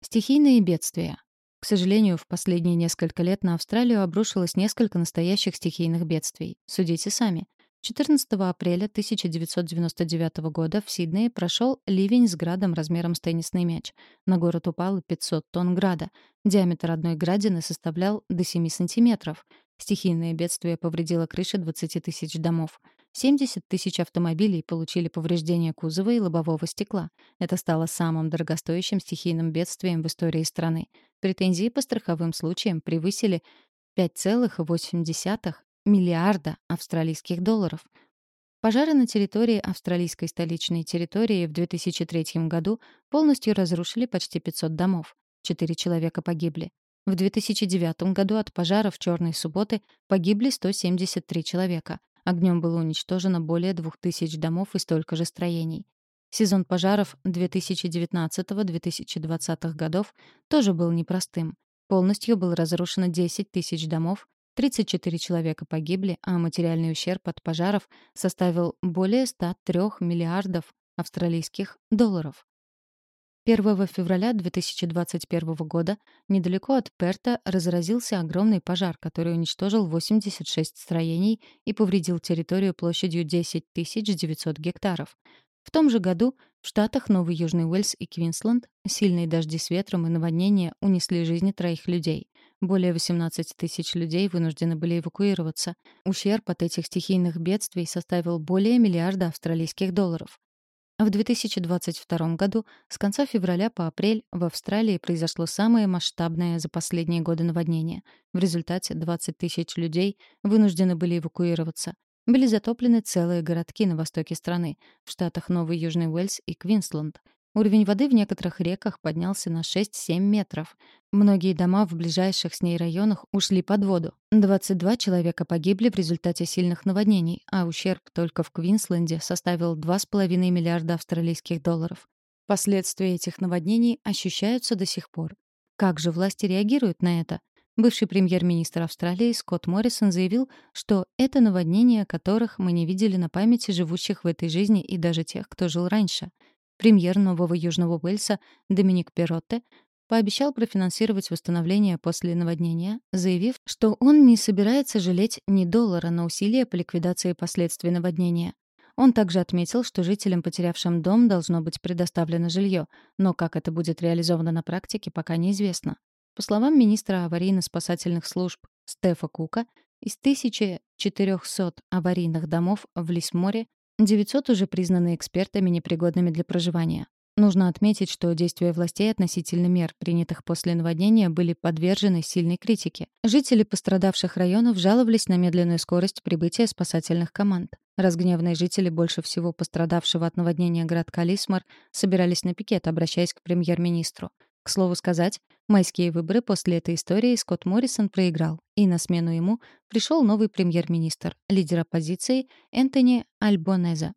Стихийные бедствия. К сожалению, в последние несколько лет на Австралию обрушилось несколько настоящих стихийных бедствий. Судите сами. 14 апреля 1999 года в Сиднее прошел ливень с градом размером с теннисный мяч. На город упало 500 тонн града. Диаметр одной градины составлял до 7 сантиметров. Стихийное бедствие повредило крыши 20 тысяч домов. 70 тысяч автомобилей получили повреждения кузова и лобового стекла. Это стало самым дорогостоящим стихийным бедствием в истории страны. Претензии по страховым случаям превысили 5,8 миллиарда австралийских долларов. Пожары на территории австралийской столичной территории в 2003 году полностью разрушили почти 500 домов. Четыре человека погибли. В 2009 году от пожара в Черной субботы погибли 173 человека. Огнем было уничтожено более 2000 домов и столько же строений. Сезон пожаров 2019-2020 годов тоже был непростым. Полностью было разрушено 10 тысяч домов, 34 человека погибли, а материальный ущерб от пожаров составил более 103 миллиардов австралийских долларов. 1 февраля 2021 года недалеко от Перта разразился огромный пожар, который уничтожил 86 строений и повредил территорию площадью 10 900 гектаров. В том же году в штатах Новый Южный Уэльс и Квинсленд сильные дожди с ветром и наводнения унесли жизни троих людей. Более 18 тысяч людей вынуждены были эвакуироваться. Ущерб от этих стихийных бедствий составил более миллиарда австралийских долларов. В 2022 году с конца февраля по апрель в Австралии произошло самое масштабное за последние годы наводнение. В результате 20 тысяч людей вынуждены были эвакуироваться. Были затоплены целые городки на востоке страны, в штатах Новый Южный Уэльс и Квинсленд. Уровень воды в некоторых реках поднялся на 6-7 метров. Многие дома в ближайших с ней районах ушли под воду. 22 человека погибли в результате сильных наводнений, а ущерб только в Квинсленде составил 2,5 миллиарда австралийских долларов. Последствия этих наводнений ощущаются до сих пор. Как же власти реагируют на это? Бывший премьер-министр Австралии Скотт Моррисон заявил, что это наводнения, которых мы не видели на памяти живущих в этой жизни и даже тех, кто жил раньше — Премьер Нового Южного Уэльса Доминик Перотте пообещал профинансировать восстановление после наводнения, заявив, что он не собирается жалеть ни доллара на усилия по ликвидации последствий наводнения. Он также отметил, что жителям, потерявшим дом, должно быть предоставлено жилье, но как это будет реализовано на практике, пока неизвестно. По словам министра аварийно-спасательных служб Стефа Кука, из 1400 аварийных домов в Лисморе 900 уже признаны экспертами непригодными для проживания. Нужно отметить, что действия властей относительно мер, принятых после наводнения, были подвержены сильной критике. Жители пострадавших районов жаловались на медленную скорость прибытия спасательных команд. Разгневанные жители больше всего пострадавшего от наводнения городка Лисмар собирались на пикет, обращаясь к премьер-министру. К слову сказать, майские выборы после этой истории Скотт Моррисон проиграл, и на смену ему пришел новый премьер-министр, лидер оппозиции Энтони Альбонеза.